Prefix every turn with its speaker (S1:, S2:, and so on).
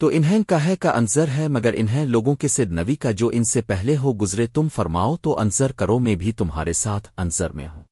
S1: تو انہیں کہے کا انضر ہے مگر انہیں لوگوں کے سد نبی کا جو ان سے پہلے ہو گزرے تم فرماؤ تو انضر کرو میں بھی تمہارے ساتھ انضر میں ہوں۔